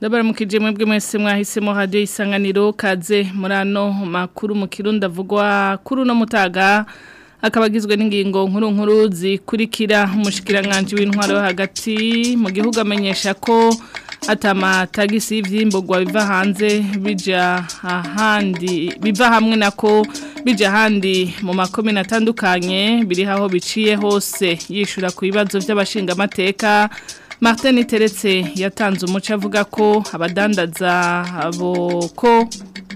Ndabaramukije mwebwe mwese mwahisemo radio isanganiro kaze murano makuru mu Kirundo kuru kuri no mutaga akabagizwe n'ingingo nkuru nkuru zikurikira umushikiranganje w'intwaro hagati mu gihugu amenyesha ko atama tagisi y'ibyimborwa biva hanze bijya ahandi biva hamwe nako bijya ahandi mu makomine natandukanye biri aho biciye hose yishyura ku bibazo by'abashingamateka Martin Teretse yatanze umuco avuga ko abadandaza abo ko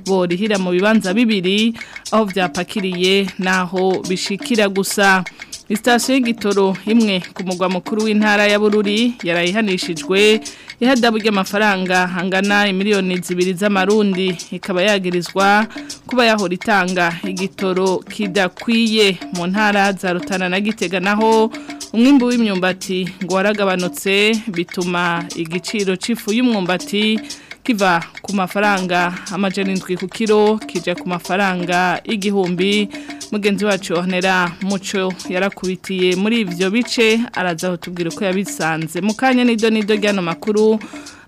borihira mu bibanza bibiri aho byapakiriye naho bishikira gusa Istasiyo y'igitoro imwe ku mugwa mukuru w'intara ya Bururi yarayihanishijwe ihadabu ry'amafaranga angana miliyoni zibiri z'amarundi ikaba yagirizwa kuba yahora itanga igitoro kidakwiye mu ntara za Rutana na Gitega naho umwimbu w'imyumbati ngo waragabanutse bituma igiciro cy'ifu y'umwumbati kiva ku mafaranga amajana indwi ku kiro kijya ku mafaranga igihumbi mugenzi wacu onera muco yarakubitiye muri ibyo bice arazaho tubwira uko yabisanze mukanya kanya n'ido n'ido ry'ano makuru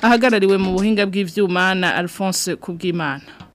ahagarariwe mu buhinga bw'ibyuma na alphonse kubwimana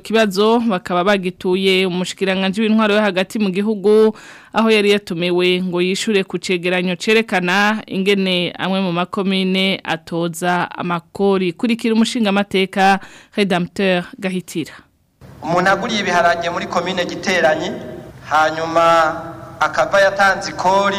kibazo bakaba bagituye umushikiranganji w'intwaro yo hagati mu gihugu aho yari yatumiwe ngo yishure kucegeranyo cerekana ingene amwe mu makomine atoza amakori kurikira amateka redempteur gahitira umuntu aguriye ibiharage muri komine giteranye hanyuma akava yatanze ikori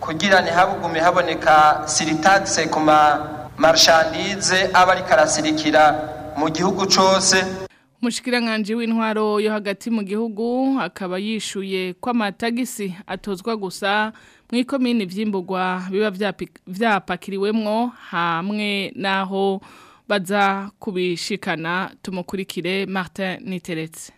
kugira ntihabugume haboneka siritakise ku marishandize aba ariko arasirikira mu gihugu cyose umushyikiranganje w'intwaro yo hagati mu gihugu akaba yishuye ko amatagisi atozwa gusa mu ikomini by’imbugwa biba byapakiriwemwo hamwe n'aho baza kubishikana tumukurikire martin niteretse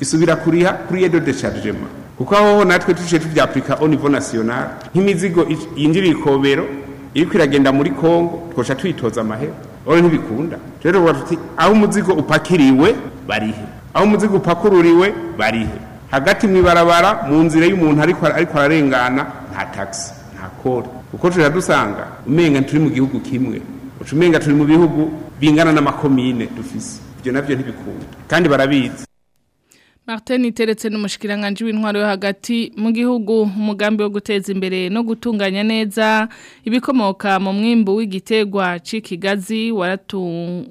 isubira kuriha kuri edo de sharijema kuko aho natwe tuje au niveau National nk'imizigo yinjira ikobero iri kwiragenda muri kongo twoca twitoza amahera rero ntibikunda rero bavuga tuti aho umuzigo upakiriwe barihe aho umuzigo upakururiwe barihe hagati mu ibarabara mu nzira y'umuntu ariko ararengana nta tagisi nta kode kuko tujya dusanga umenga turi mu gihugu kimwe uca umenga turi mu bihugu bingana n'amakomine dufise ibyo nabyo ntibikunda kandi barabizi Martin iteretse n'umushikiranganje w'intwaro yo hagati mu gihugu umugambi wo guteza imbere no gutunganya neza ibikomoka mu mwimbo w'igitegwa c'ikigazi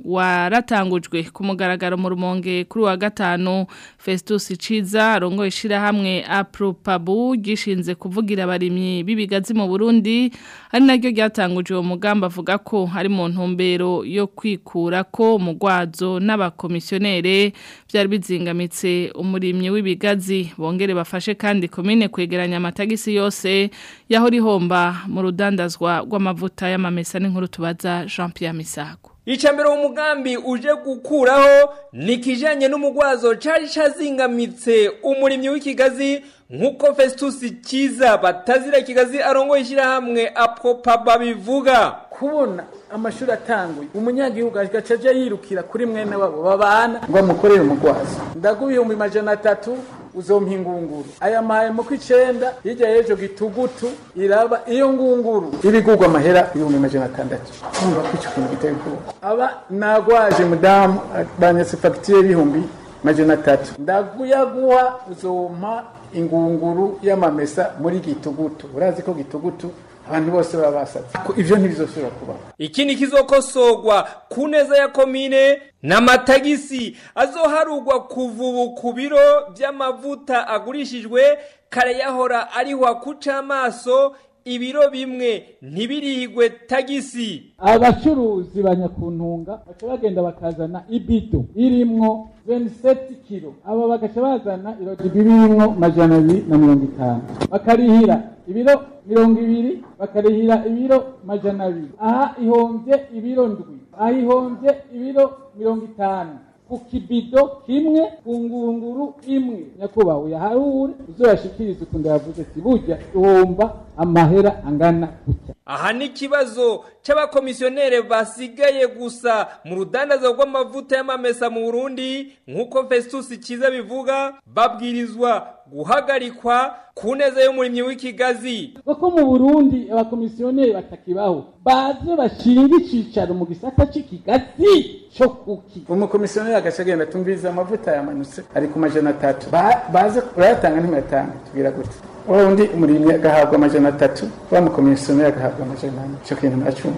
waratangujwe ku mugaragaro mu rumonge kuri wa gatanu Festus Ciza arongoye ishirahamwe Apropabu gishinze kuvugira abarimyi b'ibigazi mu Burundi ari naryo ryatanguje uwo mugambi avuga ko hari mu ntumbero yo kwikura ko mugwazo n'abakomisiyonere byari bizingamitse umurimyi w'ibigazi bongere bafashe kandi komine kwegeranya amatagisi yose yaho rihomba mu rudandazwa rw'amavuta y'amamesa n'inkuru tubaza Jean Pierre Misago Ichambero umugambi uje gukuraho nikijanye n'umugwazo cari cazingamitse umurimyi w'ikigazi nk'uko Festus cyiza batazira kigazi arongoye ishyirahamwe apopaba bivuga kubona amashuri atanguye umunyagihugu agacaje yirukira kuri mwene wabo babana ngo amukorere umugwaza ndaguha ibihumbi majana atatu uzompa ingunguru aya maye mu kw'icenda hirya y'ejo gitugutu iraba iyo ngunguru ibigurwa amahera ibihumbi majana atandatu urumva ko ico kintu giteye ubwoba aba nagwaje mudamu banyase fagitire y'ibihumbi amajana atatu ndakuyaguha uzompa ingunguru y'amamesa muri gitugutu urazi ko gitugutu abantu bose baba basatse ibyo ntibizosubira kubaho iki ni kizokosogwa ku neza ya komine n'amatagisi azoharugwa kuva ubu ku biro by'amavuta agurishijwe kare yahora arihwa kuca amaso ibiro bimwe ntibirigwe tagisi abacuruzi ba nyakuntunga baca bagenda bakazana ibido irimwo 27 kilo aba bagaca bazana irogi birimo majana abiri na mirongo itanu bakarihira ibiro mirongo ibiri bakarihira ibiro majana abiri aha ihombye ibiro ndwi aha ihombye ibiro mirongo itanu ku kibido kimwe ku ngunguru imwe nyakubahwa uyahahure uzoyashikiriza ukuntu yavuze ati burya uhomba amahera angana gutya aha ni ikibazo cy'abakomisiyoneri basigaye gusa mu rudandaza rw'amavuta y'amamesa mu burundi nk'uko festus cyiza bivuga babwirizwa guhagarikwa ku neza y'umurimyi w'ikigazi kuko mu burundi abakomisiyoneri batakibaho baze bashinga icyicaro mu gisata cy'ikigazi cyo kuki umukomisiyoneri agace agenda atumviriza amavuta yamanutse ari ku majana atatu baze urayatanga ntibayatanga tubwira gutya wa undi umurimyi agahabwa amajana atatu bamukomisiyoneri agahabwa amajana ane icyo kintu nacyo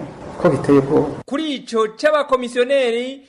ko biteye ubwoba kuri icyo cy'abakomisiyoneri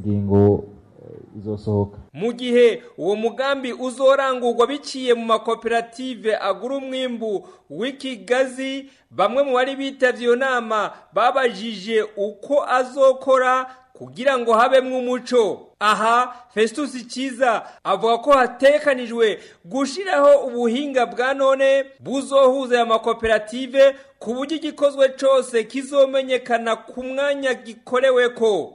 ngingo eh, izosohoka mu gihe uwo mugambi uzorangurwa biciye mu makoperative agura umwimbu w'ikigazi bamwe mu bari bitabye iyo nama babajije uko azokora kugira ngo habemwe umuco aha Festus cyiza avuga ko hatekanijwe gushyiraho ubuhinga bwa none buzohuza aya makoperative ku buryo igikozwe cyose kizomenyekana ku mwanya gikorewe ko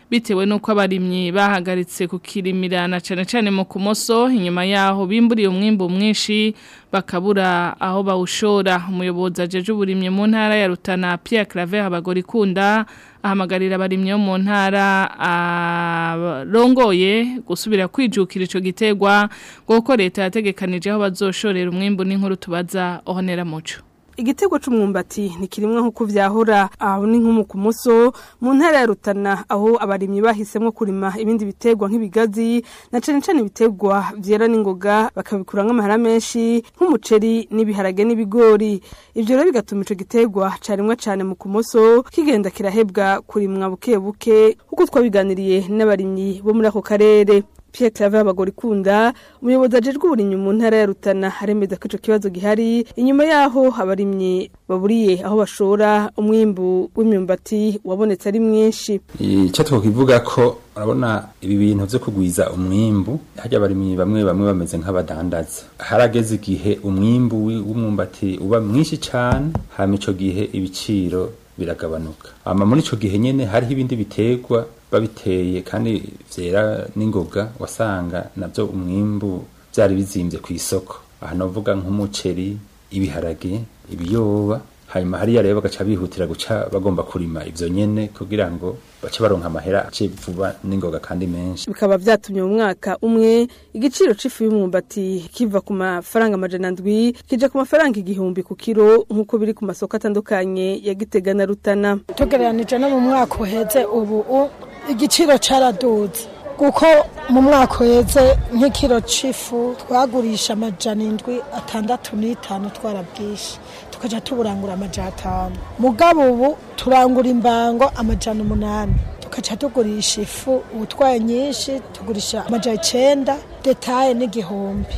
bitewe n'uko abarimyi bahagaritse na cyane cyane mu kumoso inyuma yaho bimburiye umwimbo mwinshi bakabura aho bawushora umuyobozi ajeje uburimyi mu ntara ya rutana Pierre Claver abagore ikunda ahamagarira abarimyi mu ntara arongoye gusubira kwijukira icyo giterwa kuko leta yategekanije aho bazoshorera umwimbo n'inkuru tubaza ohonera muco igitego c'umwumbati ntikirimwe nkuko vyahora aho ni nko ku muso mu ntara ya Rutana aho abarimyi bahisemo kurima ibindi bitegwa nk'ibigazi na cane cane ibitegwa vyera n'ingoga bakabikura nk'amahara menshi nk'umuceri n'ibiharage n'ibigori ivyo rero bigatuma icyo gitegwa carimwe cyane mu kumoso kigenda kirahebwa kurimwa buke buke kuko twabiganiriye n'abarimyi bo muri ako karere Pierre Claver Bagorikunda umuyobozi ajejwe uburimyi mu ntara ya Rutana haremeza ko ico kibazo gihari inyuma yaho abarimyi baburiye aho bashora umwimbu w'imyumbati wabonetse ari mwinshi icyo twakivuga ko urabona ibi bintu byo kugwiza umwimbu hajya abarimyi bamwe bamwe bameze nk'abadandaza harageze igihe umwimbu w'umwumbati uba mwinshi cyane hama ico gihe ibiciro biragabanuka ama muri ico gihe nyene hariho ibindi biterwa babiteye kandi byera n'ingoga wasanga nabyo umwimbu byari bizimbye ku isoko aha navuga nk'umuceri ibiharage ibiyoba hanyuma hariya rero bagaca bihutira guca bagomba kurima ibyo nyene kugira ngo bace baronka amahera aciye vuba n'ingoga kandi menshi bikaba byatumye mu mwaka umwe igiciro c'ifu y'umwumbati kiva ku mafaranga amajana ndwi kija ku mafaranga igihumbi ku kiro nk'uko biri ku masoko atandukanye ya Gitega na Rutana tugereranije no mu mwaka uheze ubu igiciro cyaraduze kuko mu mwaka uheze nk'ikiro cy'ifu twagurisha amajana indwi atandatu n'itanu twarabwishe tukajya tuburangura amajana atanu mugabo ubu turangura imbango amajana umunani tukajya tugurisha ifu ubutwaye nyinshi tugurisha amajana icyenda detaye n'igihumbi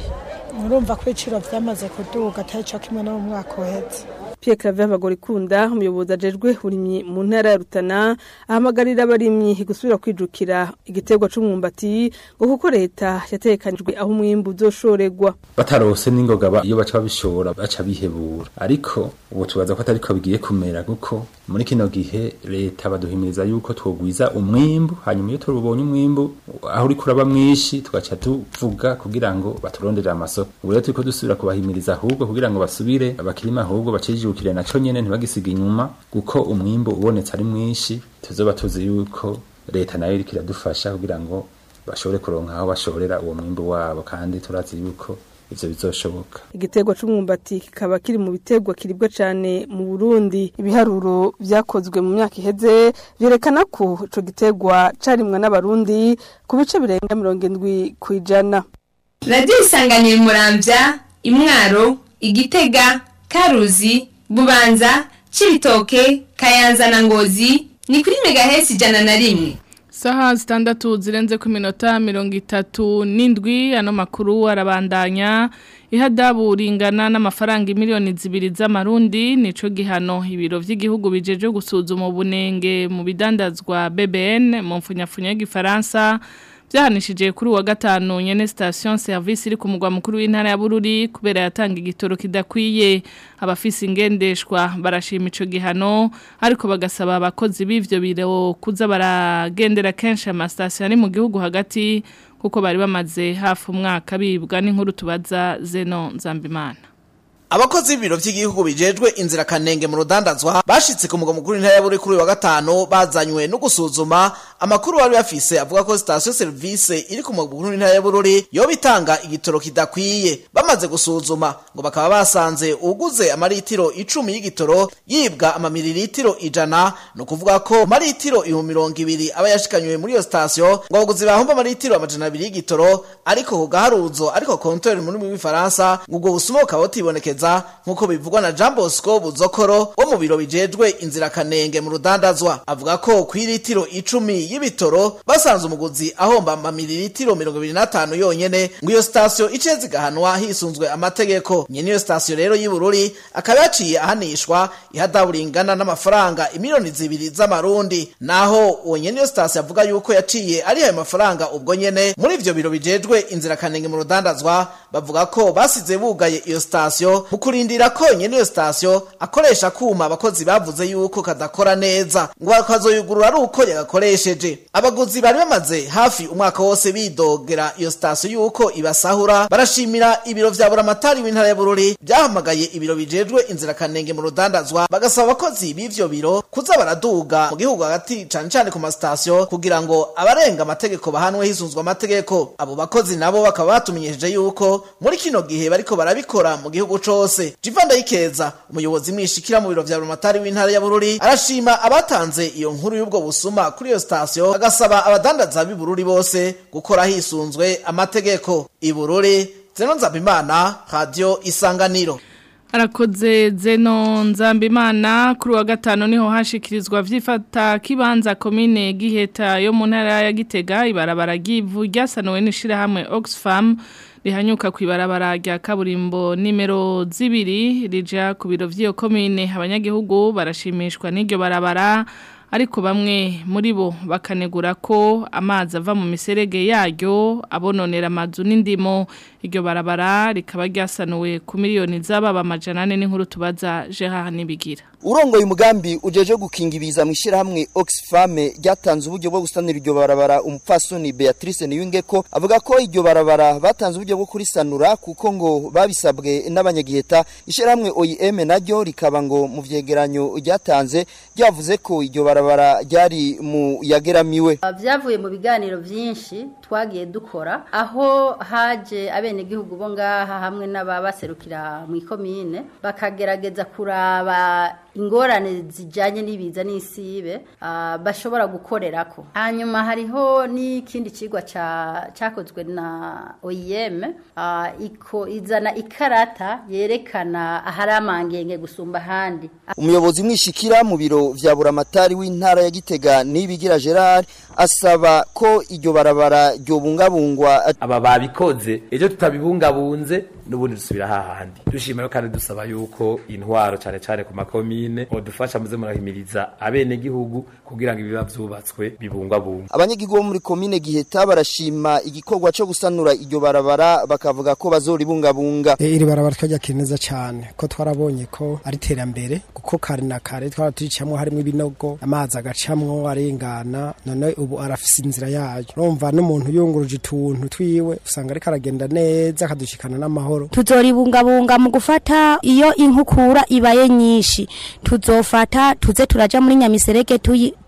murumva ko ibiciro byamaze kuduga atari cyo kimwe no mu mwaka uheze Pierre Claver Bagorikunda umuyobozi ajejwe burimye mu ntara ya Rutana ahamagarira abarimyi gusubira kwijukira igiterwa c'umwumbati ngo kuko leta yatekanijwe aho umwimbu uzoshorerwa batarose n'ingoga iyo baca bishora baca bihebura ariko ubu tubaza ko atariko kumera kuko muri kino gihe leta baduhimiriza yuko twogwiza umwimbu hanyuma iyo turubonye umwimbu aho uri kuraba mwinshi tugaca tuvuga kugira ngo baturondere amasoko ubu rero turiko dusubira kubahimiriza ahubwo kugira ngo basubire abakirima ahubwo bacije icyirukire nacyo nyene ntibagisiga inyuma kuko umwimbo ubonetse ari mwinshi tuzoba tuzi yuko leta nayo iriko iradufasha kugira ngo bashobore kuronka aho bashorera uwo mwimbo wabo kandi turazi yuko ivyo bizoshoboka igiterwa c'umwumbati kikaba kiri mu bitegwa kiribwa cane mu Burundi ibiharuro vyakozwe mu myaka iheze vyerekana ko ico giterwa carimwa n'abarundi ku bice birenga mirongo indwi ku ijana radiyo isanganiye muramvya imwaro igitega karuzi bubanza cy'ibitoke kayanza na ngozi ni kuri megahesi ijana na rimwe saha zitandatu zirenze ku minota mirongo itatu n'indwi ano makuru arabandanya ihadabu ringana n'amafaranga miliyoni zibiri z'amarundi nicyo gihano ibiro by'igihugu bijeje gusuzuma ubunenge mu bidandazwa BBN mu mfunyafunya y'igifaransa byahanishije kuri uwa gatanu nyene station service iri ku mugwa mukuru w'intara ya Bururi kubera yatanga igitoro kidakwiye abafisi ingendeshwa barashima ico gihano ariko bagasaba abakozi b'ivyo biro kuza baragendera kenshi amastation ari mu gihugu hagati kuko bari bamaze hafi umwaka bibwa n'inkuru tubaza Zeno Nzambimana abakozi b'ibiro by'igihugu bijejwe inzirakanenge mu rudandazwa bashitse ku mugwa mukuru w'intara y'aburi kuri uyu wa gatanu bazanywe no gusuzuma amakuru wari bafise avuga ko sitasiyo serivisi iri ku mugwa mukuru w'intara y'abururi yoba itanga igitoro kidakwiye bamaze gusuzuma ngo bakaba basanze uguze amaritiro icumi y'igitoro yibwa amamiriritiro ijana ni ukuvuga ko amaritiro ibihumbi mirongo ibiri aba yashikanywe muri iyo sitasiyo ngo abaguzi bahomba amaritiro amajana abiri y'igitoro ariko ku gaharuzo ariko kontoreri mu rurimi rw'igifaransa ngo ubwo busuma bukaba butibonekeza iperereza nk'uko bivugwa na jean bosco buzokoro wo mu biro bijejwe inzirakanenge mu rudandazwa avuga ko ku iritiro icumi y'ibitoro basanze umuguzi ahomba amamirilitiro mirongo ibiri n'atanu yonyine. ngo iyo sitasiyo ice zigahanwa hisunzwe amategeko nyene iyo sitasiyo rero y'ubururi akaba yaciye ahanishwa ihadabu ingana n'amafaranga imiliyoni zibiri z'amarundi naho uwo nyene iyo sitasiyo avuga yuko yaciye ari ayo mafaranga ubwo nyene muri ibyo biro bijejwe inzirakanenge mu rudandazwa bavuga ko basize bugaye iyo sitasiyo mu kurindira konyene sitasiyo akoresha akuma abakozi bavuze yuko kadakora neza ngo akazoyugurura ari uko yagakoresheje abaguzi bari bamaze hafi umwaka wose bidogera iyo sitasiyo yuko ibasahura barashimira ibiro vya buramatari w'intara ya bururi vyahamagaye ibiro bijejwe inzirakanenge mu rudandazwa bagasaba abakozi b'ivyo biro kuza baraduga mu gihugu hagati cane cane ku masitasiyo kugira ngo abarenga amategeko bahanwe hisunzwe amategeko abo bakozi nabo bakaba batumenyesheje yuko muri kino gihe bariko barabikora mu gihugu co hose Jivan Dayikeza umuyobozi mwishikira mu biro vya Rumatari w'intara ya Bururi arashima abatanze iyo nkuru y'ubwo busuma kuri iyo sitasiyo agasaba abadandaza b’ibururi bose gukora hisunzwe amategeko i Bururi Zeno Nzabimana Radio Isanganiro Arakoze zeno nzambimana kuri wa gatanu niho hashikirizwa vyifata kibanza komine giheta yo mu ntara ya Gitega ibarabara givu ryasanuwe n'ishira Oxfam rihanyuka ku ibarabara kaburimbo nimero zibiri rija ku biro by'iyo komine abanyagihugu barashimishwa n'iryo barabara ariko bamwe muri bo bakanegura ko amazi ava mu miserege yaryo abononera amazu n'indimo iryo barabara rikaba ryasanuwe ku miliyoni z'ababa amajana ane jeha Nibigira urongoye umugambi ujeje gukinga ibiza mu ishyirahamwe Oxfam ryatanze uburyo bwo gusanira iryo barabara umupfasoni Beatrice Niyungeko avuga ko iryo barabara batanze uburyo bwo kurisanura kuko ngo babisabwe n'abanyagiheta ishyirahamwe OIM naryo rikaba ngo mu vyegeranyo ryatanze ryavuze ko iryo barabara ryari mu yageramiwe byavuye mu biganiro byinshi twagiye dukora aho haje abenegihugu bo ngaha hamwe n'ababaserukira mu ikomine bakagerageza kuraba ingorane zijyanye n'ibiza n'isibe ah, bashobora gukorera ko hanyuma hariho n'ikindi kigwa cyakozwe na oyiyeme ah, izana ikarata yerekana ahari amangenge gusumba ahandi umuyobozi mwishikira mu biro bya buramatari w'intara ya gitega n'ibigira gerard asaba ko iryo barabara ryobungabungwa aba babikoze ejo tutabibungabunze n'ubundi dusubira hahandi dushima kandi dusaba yuko intwaro cyane cyane ku makomi komine odufasha muze murahimiriza abenegihugu kugira ngo ibiba byubatswe bibungwabungwe abanyagihugu bo muri komine giheta barashima igikorwa cyo gusanura iryo barabara bakavuga ko bazoribungabunga eh, iri barabara twagiye neza cyane ko twarabonye ko ari terambere kuko kare na kare twaraturicamo harimo ibinogo amazi agacamwo arengana none ubu arafise inzira yayo urumva n'umuntu yunguruje utuntu twiwe usanga ariko aragenda neza akadushikana n'amahoro tuzoribungabunga mu gufata iyo inkukura ibaye nyinshi tuzofata tuze turaja muri nyamisereke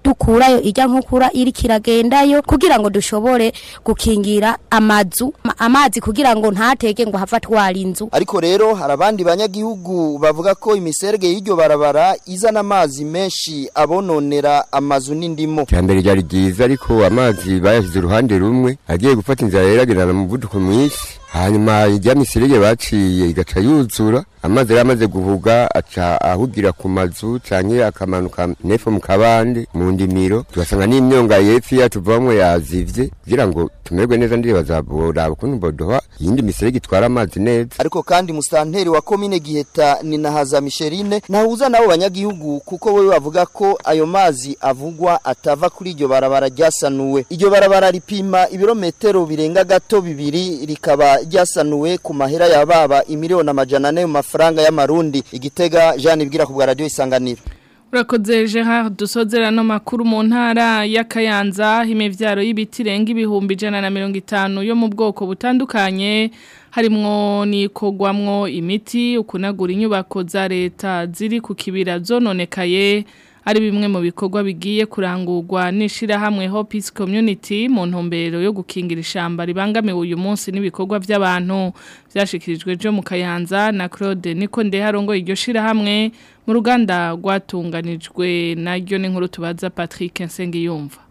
dukurayo ijya nkukura iri kiragendayo kugira ngo dushobore gukingira amazu amazi kugira ngo ntateke ngo hava twari inzu ariko rero hari abandi banyagihugu bavuga ko imiserege y'iryo barabara iza n’amazi menshi abononera amazu n'indimo cyambere ryari ryiza ariko amazi bayashyize uruhande rumwe agiye gufata inzara rero agendana mu muvuduko mwinshi hanyuma ijya miserege baciye igaca yuzura amazi yari amaze guhuga aca ahugira ku mazu cyangwa akamanuka nefu mu kabande mu ndimiro tugasanga n'imyonga y'epfo yacu tuvamo yazivye kugira ngo tumererwe neza ndiye bazaboraba ukuntu bodoha iyindi miserege itwara amazi neza ariko kandi musanteri wa komine giheta ni na haza misherine ntahuza nabo banyagihugu kuko we bavuga ko ayo mazi avugwa atava kuri iryo barabara ryasanuwe iryo barabara ripima ibirometero birenga gato bibiri rikaba ryasanuwe ku mahera baba imiliyoni amajana ane mu mafaranga y'amarundi igitega Jean ibwira ku bwa radio isanganiro urakoze Gerard dusozera no makuru mu ntara ya Kayanza imivyaro y'ibiti renga ibihumbi ijana na mirongo itanu yo mu bwoko butandukanye harimwo nikogwamwo imiti ukunagura inyubako za leta ziri ku kibira zononekaye ari bimwe mu bikorwa bigiye kurangurwa n'ishyirahamwe Hopis Community mu ntumbero yo gukingira ishamba ribangamiwe uyu munsi n'ibikorwa by'abantu byashikirijwe byo mu Kayanza na Claude niko ndeharongo iryo shyirahamwe mu ruganda rwatunganijwe naryo n'inkuru tubaza Patrick Nsengiyumva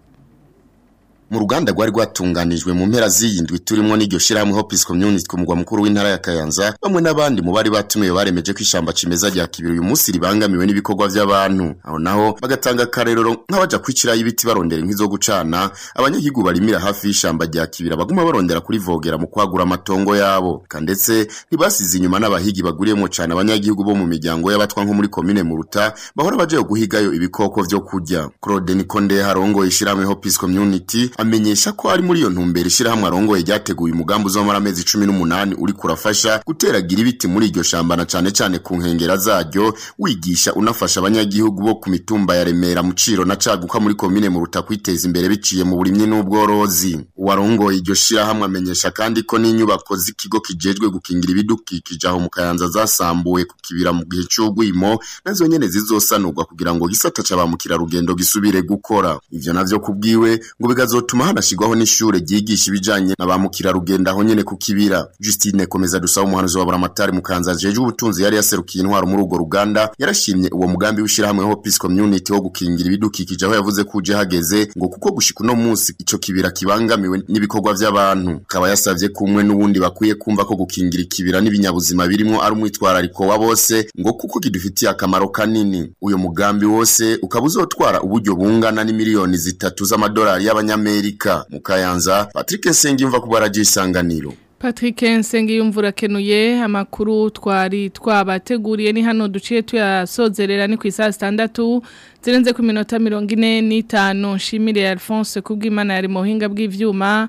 mu ruganda rwari rwatunganijwe mu mpera z'iyi turimo n'iryo shyirahamwe Hopis Community ku mugwa mukuru w'intara ya Kayanza bamwe n'abandi mu bari batumiwe baremeje ko ishyamba kimeza rya Kibiri uyu munsi ribangamiwe n'ibikorwa by'abantu aho naho bagatanga karerero nk'abaja kwicirayo ibiti barondera inkwi zo gucana abanyagihugu barimira hafi y'ishyamba rya Kibira baguma barondera kuri vogera mu kwagura amatongo yabo ndetse ntibasize inyuma n'abahigi baguriyemo cyane abanyagihugu bo mu miryango y'abatwa nko muri komine Muruta bahora baje guhigayo ibikoko byo kurya Claude Nikonde harongoye ishyirahamwe Hopis Community amenyesha ko ari muri iyo ntumbero ishyirahamwe arongoye ryateguye umugambi uzamara amezi cumi n'umunani uri kurafasha guteragira ibiti muri iryo shamba na cyane cyane ku nkengera zaryo wigisha unafasha abanyagihugu bo ku mitumba ya Remera Muciro na Caguka muri komine mu Ruta kwiteza imbere biciye mu burimyi n'ubworozi uwarongoye iryo shirahamwe amenyesha kandi ko n'inyubako z'ikigo kijejwe gukingira ibidukikije aho mu Kayanza zasambuwe ku kibira mu gihe cy'ugwimo nazo nyene zizosanurwa kugira ngo gisata ca ba mukerarugendo gisubire gukora ibyo navyo kubwiwe ngo bigazo bigatuma hanashyirwaho n'ishure ryigisha ibijanye na ba mukerarugendo aho nyene ku kibira Justine komeza dusaba umuhanuzi wa Buramatari mukanza jeje ubutunzi yari yaserukiye intwaro muri urwo ruganda yarashimye uwo mugambi w'ishirahamwe ho Peace Community wo gukingira ibidukikije aho yavuze kuje hageze ngo kuko gushika uno musi ico kibira kibangamiwe n'ibikorwa vy'abantu kaba yasavye kumwe n'ubundi bakwiye kumva ko gukingira ikibira n'ibinyabuzima birimo ari umwitwarariko wa bose ngo kuko kidufitiye akamaro kanini uyo mugambi wose ukaba uzotwara uburyo bungana n'imiliyoni zitatu z'amadolari y'abanyame Amerika mu Kayanza Patrick Nsengiyumva ku baragiye isanganiro Patrick Nsengiyumvura akenuye amakuru twari twabateguriye ni hano duciye tuyasozerera ni ku isaha 6 zirenze ku minota 45 Shimire Alphonse kubw'Imana yari muhinga bw'ivyuma